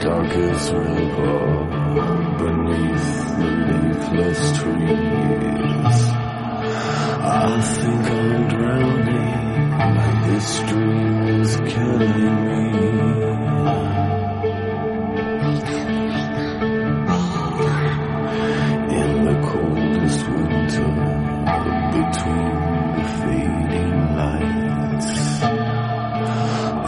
darkest river beneath the leafless trees. I think I'm drowning.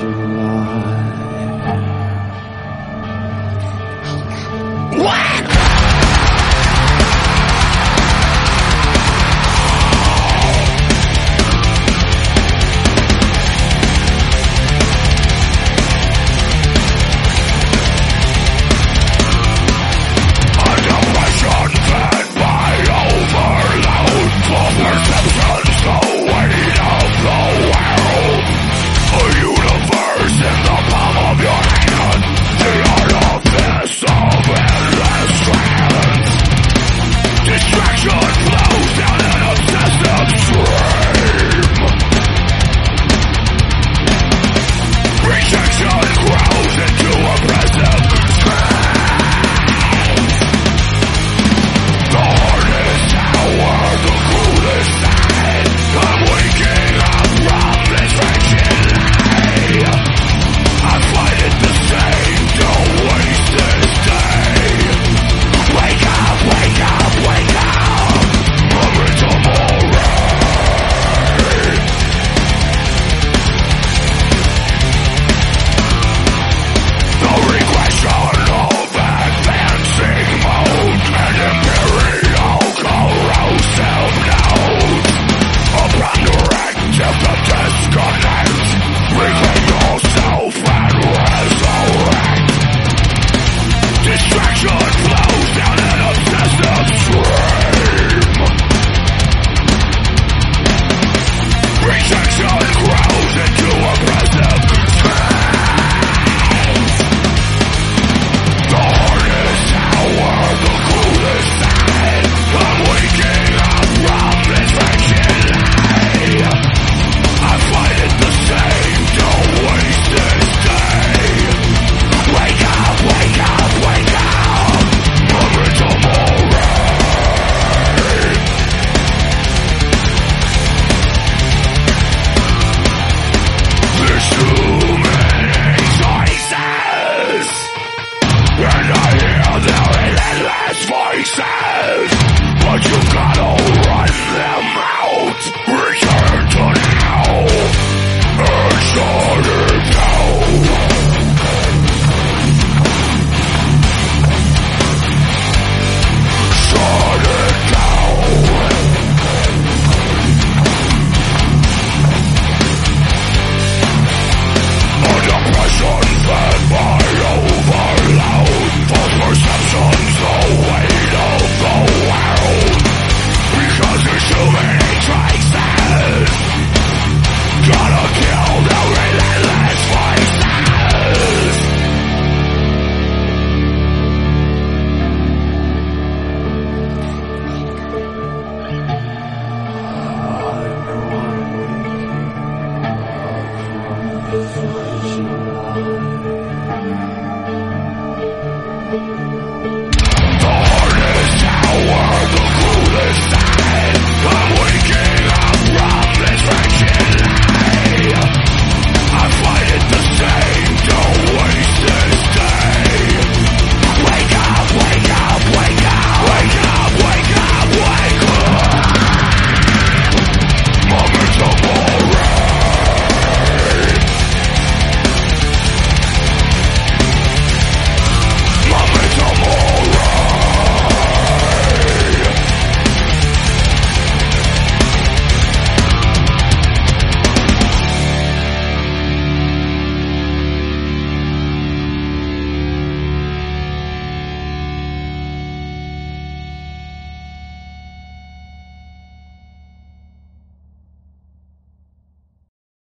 know